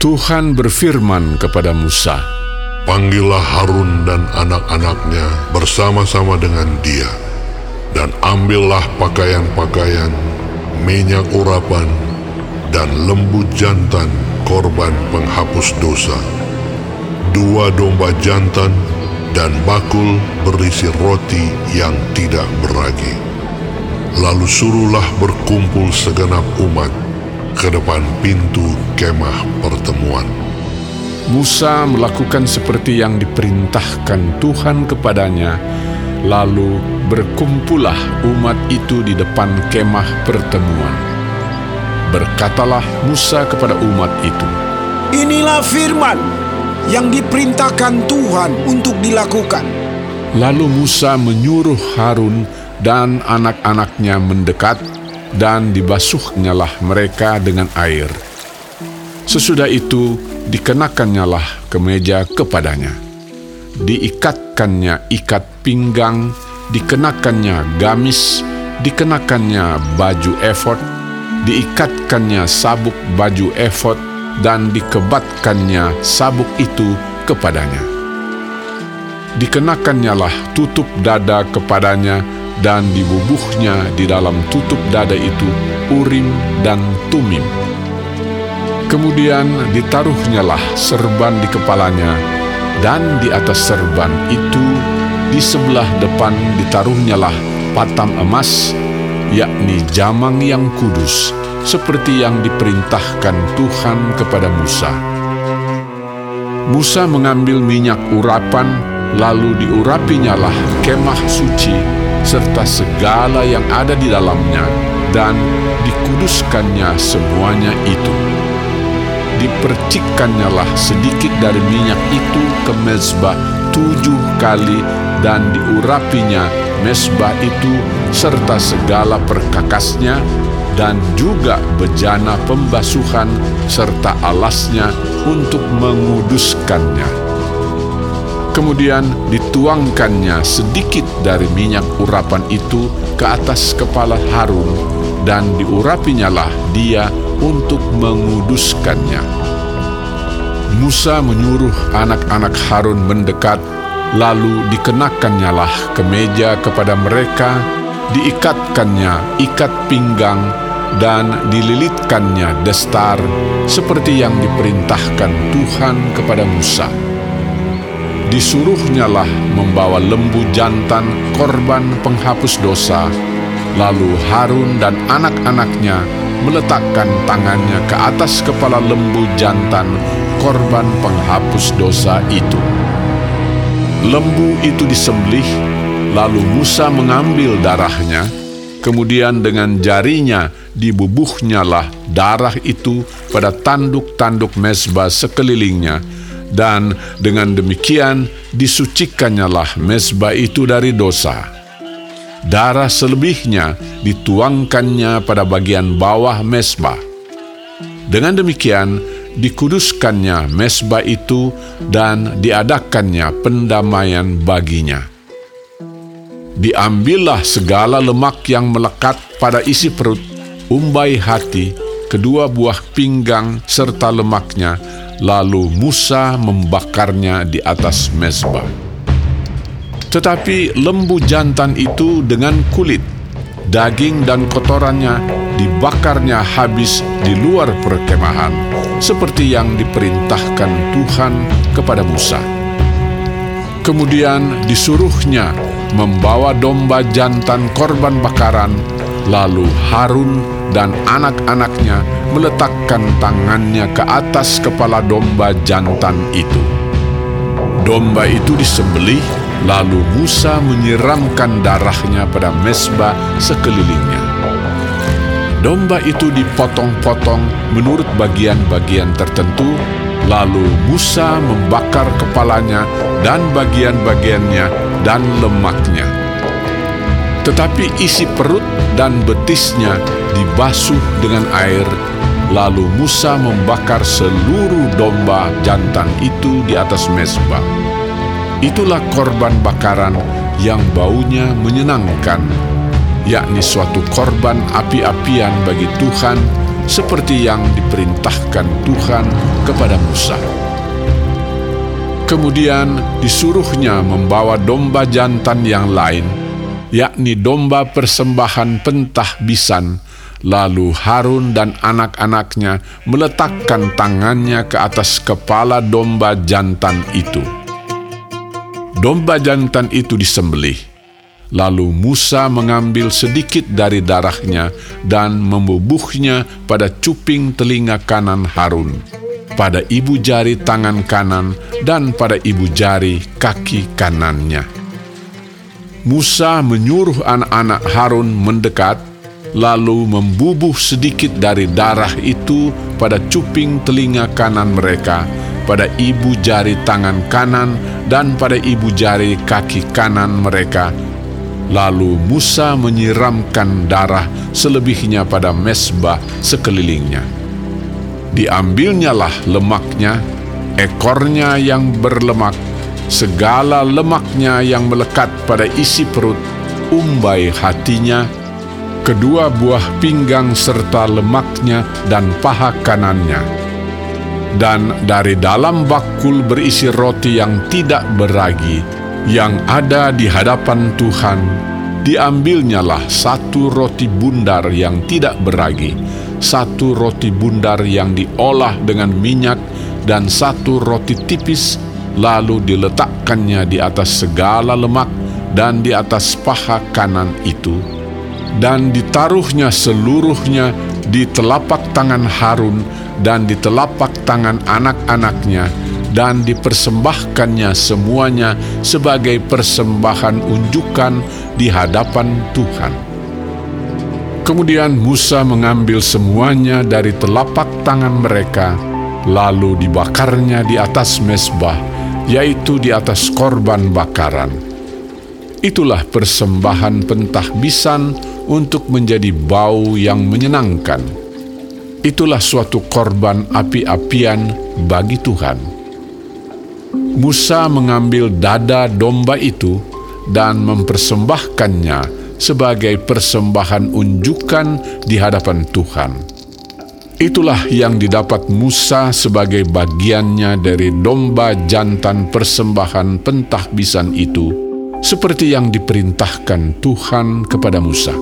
Tuhan berfirman kepada Musa, Panggillah Harun dan anak-anaknya bersama-sama dengan dia, dan ambillah pakaian-pakaian, minyak urapan, dan lembu jantan korban penghapus dosa, dua domba jantan, dan bakul berisi roti yang tidak beragi. Lalu suruhlah berkumpul segenap umat ke depan pintu kemah pertemuan. Musa melakukan seperti yang diperintahkan Tuhan kepadanya, lalu berkumpullah umat itu di depan kemah pertemuan. Berkatalah Musa kepada umat itu, Inilah firman yang diperintahkan Tuhan untuk dilakukan. Lalu Musa menyuruh Harun dan anak-anaknya mendekat dan dibasuhnyalah mereka dengan air. Sesudah itu dikenakannyalah kemeja kepadanya. Diikatkannya ikat pinggang, dikenakannya gamis, dikenakannya baju efod, diikatkannya sabuk baju efod, dan dikebatkannya sabuk itu kepadanya. Dikenakannya tutup dada kepadanya dan dibubuhnya di dalam tutup dada itu urim dan tumim. Kemudian ditaruhnyalah serban di kepalanya, dan di atas serban itu di sebelah depan ditaruhnyalah patam emas, yakni jamang yang kudus, seperti yang diperintahkan Tuhan kepada Musa. Musa mengambil minyak urapan, lalu diurapinyalah kemah suci, serta segala yang ada di dalamnya, dan dikuduskannya semuanya itu. Dipercikkannyalah sedikit dari minyak itu ke mezbah tujuh kali dan diurapinya mesbah itu serta segala perkakasnya dan juga bejana pembasuhan serta alasnya untuk menguduskannya. Kemudian dituangkannya sedikit dari minyak urapan itu ke atas kepala Harun dan diurapinyalah dia untuk menguduskannya. Musa menyuruh anak-anak Harun mendekat, lalu dikenakkannyalah kemeja kepada mereka, diikatkannya ikat pinggang, dan dililitkannya destar, seperti yang diperintahkan Tuhan kepada Musa. Disuruhnyalah membawa lembu jantan korban penghapus dosa, lalu Harun dan anak-anaknya meletakkan tangannya ke atas kepala lembu jantan korban penghapus dosa itu. Lembu itu disembelih, lalu Musa mengambil darahnya, kemudian dengan jarinya dibubuhnyalah darah itu pada tanduk-tanduk mesbah sekelilingnya, dan dengan demikian disucikannyalah mesbah itu dari dosa. Darah selebihnya dituangkannya pada bagian bawah mesbah. Dengan demikian, dikuduskannya mesbah itu dan diadakannya pendamaian baginya. Diambillah segala lemak yang melekat pada isi perut, umbai hati, kedua buah pinggang serta lemaknya, lalu Musa membakarnya di atas mesbah. Tetapi lembu jantan itu dengan kulit, daging dan kotorannya dibakarnya habis di luar perkemahan, seperti yang diperintahkan Tuhan kepada Musa. Kemudian disuruhnya membawa domba jantan korban bakaran, lalu Harun dan anak-anaknya meletakkan tangannya ke atas kepala domba jantan itu. Domba itu disembelih Lalu Musa menyiramkan darahnya pada mesbah sekelilingnya. Domba itu dipotong-potong menurut bagian-bagian tertentu, lalu Musa membakar kepalanya dan bagian-bagiannya dan lemaknya. Tetapi isi perut dan betisnya dibasuh dengan air, lalu Musa membakar seluruh domba jantan itu di atas mesbah. Itulah korban bakaran yang baunya menyenangkan, yakni suatu korban api-apian bagi Tuhan seperti yang diperintahkan Tuhan kepada Musa. Kemudian disuruhnya membawa domba jantan yang lain, yakni domba persembahan pentahbisan, lalu Harun dan anak-anaknya meletakkan tangannya ke atas kepala domba jantan itu. Domba jantan itu disembelih. Lalu Musa mengambil sedikit dari darahnya dan membubuhnya pada cuping telinga kanan Harun pada ibu jari tangan kanan dan pada ibu jari kaki kanannya. Musa menyuruh anak-anak Harun mendekat, lalu membubuh sedikit dari darah itu pada cuping telinga kanan mereka, pada ibu jari tangan kanan, dan pada ibu jari kaki kanan mereka. Lalu Musa menyiramkan darah selebihnya pada mesbah sekelilingnya diambilnyalah lemaknya, ekornya yang berlemak, segala lemaknya yang melekat pada isi perut, umbai hatinya, kedua buah pinggang serta lemaknya dan paha kanannya. Dan dari dalam bakul berisi roti yang tidak beragi, yang ada di hadapan Tuhan, diambilnyalah satu roti bundar yang tidak beragi, satu roti bundar yang diolah dengan minyak, dan satu roti tipis, lalu diletakkannya di atas segala lemak dan di atas paha kanan itu. Dan ditaruhnya seluruhnya di telapak tangan Harun dan di telapak tangan anak-anaknya, dan dipersembahkannya semuanya sebagai persembahan unjukan di hadapan Tuhan. Kemudian Musa mengambil semuanya dari telapak tangan mereka, lalu dibakarnya di atas mesbah, yaitu di atas korban bakaran. Itulah persembahan pentahbisan untuk menjadi bau yang menyenangkan. Itulah suatu korban api-apian bagi Tuhan. Musa mengambil dada domba itu dan mempersembahkannya sebagai persembahan unjukan di hadapan Tuhan. Itulah yang didapat Musa sebagai bagiannya dari domba jantan persembahan pentahbisan itu, seperti yang diperintahkan Tuhan kepada Musa.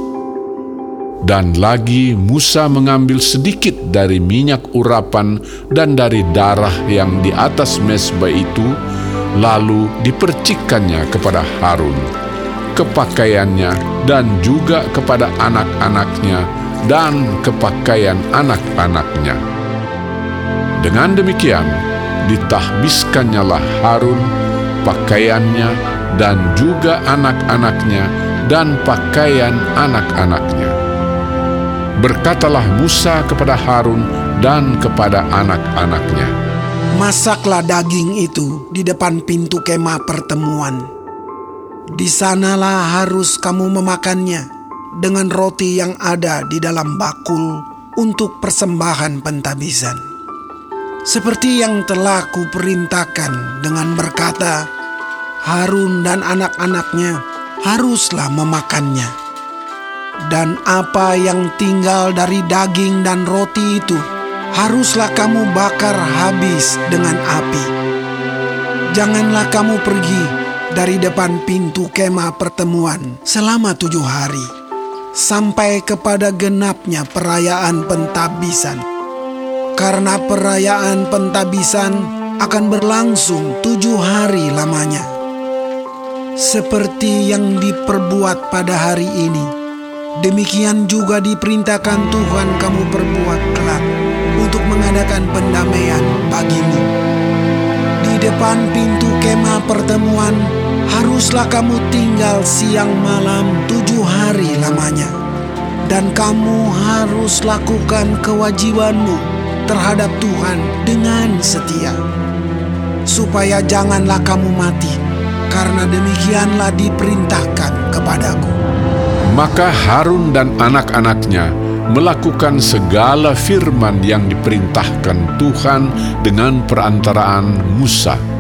Dan lagi Musa mengambil sedikit dari minyak urapan dan dari darah yang di atas mesbah itu, lalu dipercikkannya kepada Harun kepakaiannya dan juga kepada anak-anaknya dan kepakaian anak-anaknya. Dengan demikian, ditahbiskannya Harun pakaiannya dan juga anak-anaknya dan pakaian anak-anaknya. Berkatalah Musa kepada Harun dan kepada anak-anaknya, Masaklah daging itu di depan pintu kemah pertemuan di sanalah harus kamu memakannya dengan roti yang ada di dalam bakul untuk persembahan pentabisan. Seperti yang telah kuperintahkan dengan berkata, Harun dan anak-anaknya haruslah memakannya. Dan apa yang tinggal dari daging dan roti itu haruslah kamu bakar habis dengan api. Janganlah kamu pergi dari depan pintu kemah pertemuan selama tujuh hari, sampai kepada genapnya perayaan pentabisan. Karena perayaan pentabisan akan berlangsung tujuh hari lamanya. Seperti yang diperbuat pada hari ini, demikian juga diperintahkan Tuhan kamu perbuat kelak untuk mengadakan pendamaian bagimu. Di depan pintu kemah pertemuan haruslah kamu tinggal siang malam tujuh hari lamanya. Dan kamu harus lakukan kewajibanmu terhadap Tuhan dengan setia. Supaya janganlah kamu mati, karena demikianlah diperintahkan kepadaku. Maka Harun dan anak-anaknya melakukan segala firman yang diperintahkan Tuhan dengan perantaraan Musa